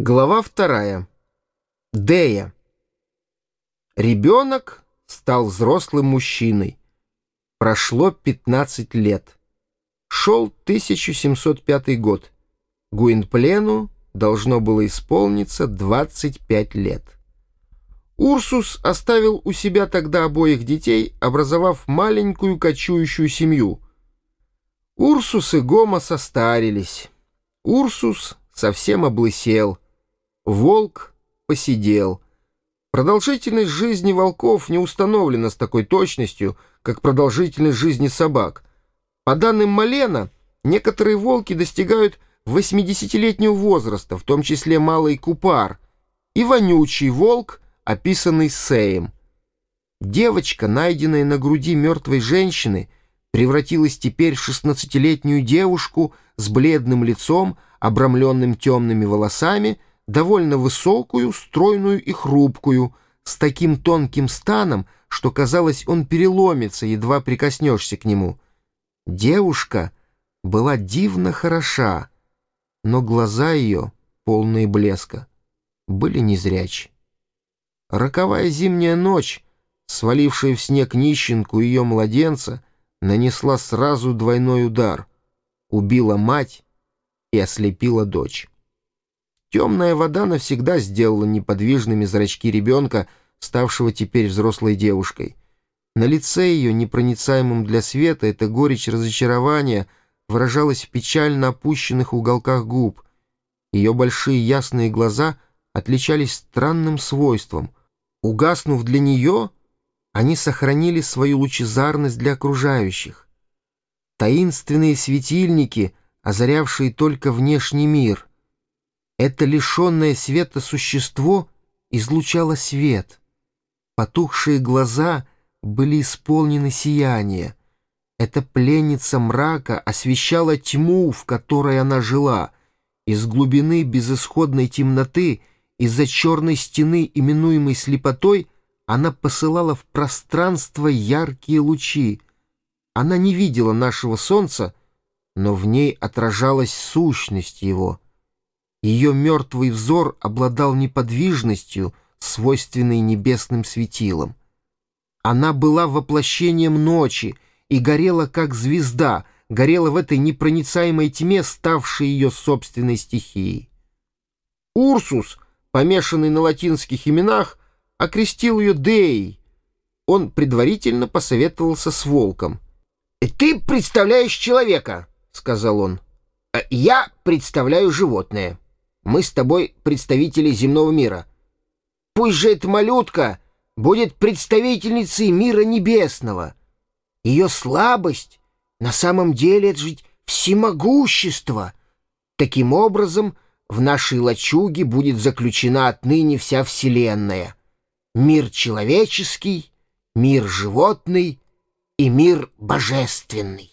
Глава вторая. Дея. Ребенок стал взрослым мужчиной. Прошло 15 лет. Шел 1705 год. Гуинплену должно было исполниться 25 лет. Урсус оставил у себя тогда обоих детей, образовав маленькую кочующую семью. Урсус и Гома состарились. Урсус совсем облысел — Волк посидел. Продолжительность жизни волков не установлена с такой точностью, как продолжительность жизни собак. По данным Малена, некоторые волки достигают 80-летнего возраста, в том числе малый купар, и вонючий волк, описанный Сеем. Девочка, найденная на груди мертвой женщины, превратилась теперь в 16-летнюю девушку с бледным лицом, обрамленным темными волосами, довольно высокую, стройную и хрупкую, с таким тонким станом, что, казалось, он переломится, едва прикоснешься к нему. Девушка была дивно хороша, но глаза ее, полные блеска, были незрячи. Роковая зимняя ночь, свалившая в снег нищенку ее младенца, нанесла сразу двойной удар, убила мать и ослепила дочь. Темная вода навсегда сделала неподвижными зрачки ребенка, ставшего теперь взрослой девушкой. На лице ее, непроницаемым для света, эта горечь разочарования выражалась в печально опущенных уголках губ. Ее большие ясные глаза отличались странным свойством. Угаснув для нее, они сохранили свою лучезарность для окружающих. Таинственные светильники, озарявшие только внешний мир — это лишенное света существо излучало свет. Потухшие глаза были исполнены сияния. Эта пленница мрака освещала тьму, в которой она жила. Из глубины безысходной темноты, из-за черной стены, именуемой слепотой, она посылала в пространство яркие лучи. Она не видела нашего солнца, но в ней отражалась сущность его — ее мертвый взор обладал неподвижностью, свойственной небесным светилам. Она была воплощением ночи и горела, как звезда, горела в этой непроницаемой тьме, ставшей ее собственной стихией. Урсус, помешанный на латинских именах, окрестил ее Деей. Он предварительно посоветовался с волком. «Ты представляешь человека», — сказал он. «Я представляю животное». Мы с тобой представители земного мира. Пусть же эта малютка будет представительницей мира небесного. Ее слабость на самом деле — это жить всемогущество. Таким образом, в нашей лачуге будет заключена отныне вся Вселенная. Мир человеческий, мир животный и мир божественный.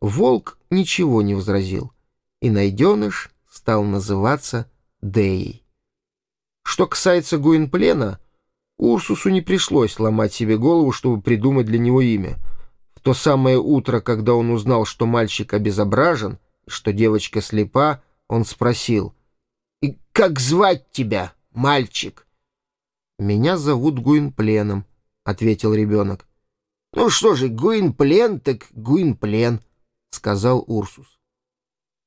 Волк ничего не возразил, и найденыш стал называться Деей. Что касается Гуинплена, Урсусу не пришлось ломать себе голову, чтобы придумать для него имя. В то самое утро, когда он узнал, что мальчик обезображен, что девочка слепа, он спросил, «И как звать тебя, мальчик?» «Меня зовут Гуинпленом», — ответил ребенок. «Ну что же, Гуинплен так Гуинплен», — сказал Урсус.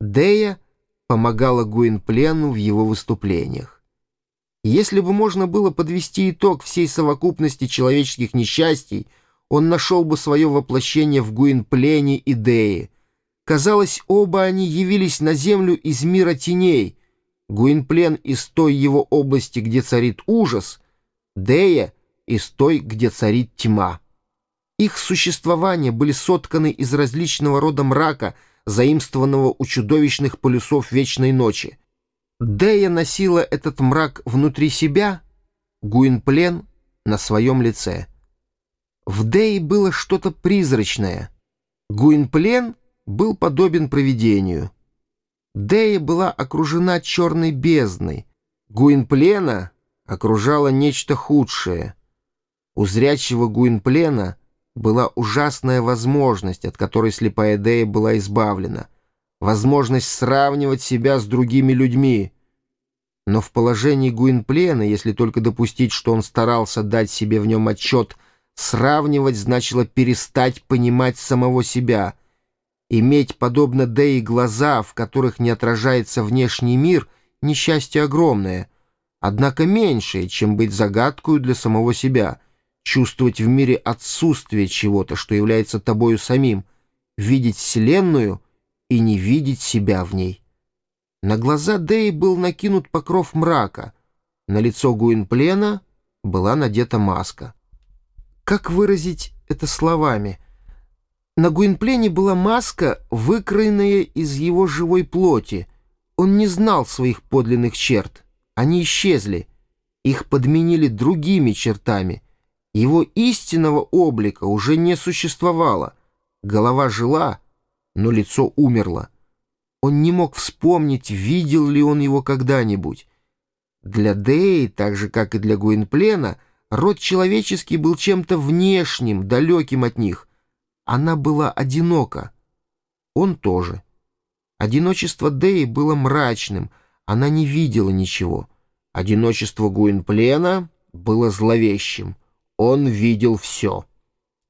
Дея помогала Гуинплену в его выступлениях. Если бы можно было подвести итог всей совокупности человеческих несчастий, он нашел бы свое воплощение в Гуинплене и Дее. Казалось, оба они явились на землю из мира теней. Гуинплен из той его области, где царит ужас, Дея из той, где царит тьма. Их существования были сотканы из различного рода мрака — заимствованного у чудовищных полюсов вечной ночи. Дея носила этот мрак внутри себя, Гуинплен на своем лице. В Дее было что-то призрачное. Гуинплен был подобен провидению. Дея была окружена черной бездной. Гуинплена окружало нечто худшее. У зрячего Гуинплена — была ужасная возможность, от которой слепая Дея была избавлена. Возможность сравнивать себя с другими людьми. Но в положении Гуинплена, если только допустить, что он старался дать себе в нем отчет, сравнивать значило перестать понимать самого себя. Иметь, подобно Дэи, глаза, в которых не отражается внешний мир, несчастье огромное, однако меньшее, чем быть загадкою для самого себя, чувствовать в мире отсутствие чего-то, что является тобою самим, видеть Вселенную и не видеть себя в ней. На глаза Дэи был накинут покров мрака. На лицо Гуинплена была надета маска. Как выразить это словами? На Гуинплене была маска, выкроенная из его живой плоти. Он не знал своих подлинных черт. Они исчезли. Их подменили другими чертами. Его истинного облика уже не существовало. Голова жила, но лицо умерло. Он не мог вспомнить, видел ли он его когда-нибудь. Для Дэй, так же, как и для Гуинплена, род человеческий был чем-то внешним, далеким от них. Она была одинока. Он тоже. Одиночество Дэи было мрачным, она не видела ничего. Одиночество Гуинплена было зловещим. Он видел все.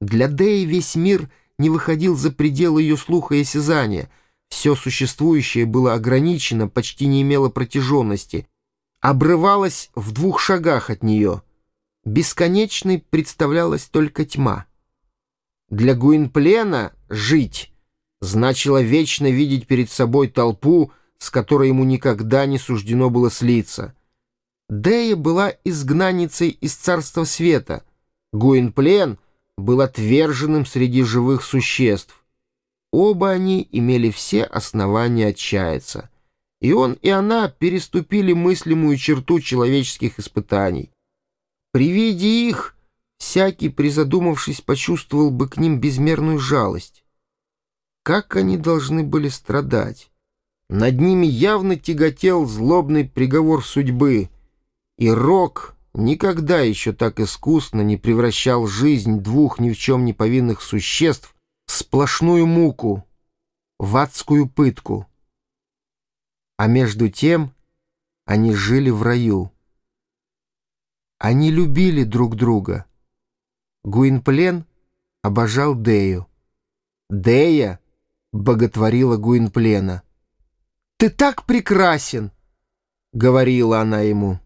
Для Дэи весь мир не выходил за пределы ее слуха и осязания — все существующее было ограничено, почти не имело протяженности, обрывалось в двух шагах от нее. Бесконечной представлялась только тьма. Для Гуинплена жить значило вечно видеть перед собой толпу, с которой ему никогда не суждено было слиться. Дея была изгнанницей из царства света. Гуинплен был отверженным среди живых существ. Оба они имели все основания отчаяться. И он, и она переступили мыслимую черту человеческих испытаний. При виде их всякий, призадумавшись, почувствовал бы к ним безмерную жалость. Как они должны были страдать? Над ними явно тяготел злобный приговор судьбы, и Рок никогда еще так искусно не превращал жизнь двух ни в чем не повинных существ сплошную муку, в адскую пытку. А между тем они жили в раю. Они любили друг друга. Гуинплен обожал Дею. Дея боготворила Гуинплена. «Ты так прекрасен!» — говорила она ему.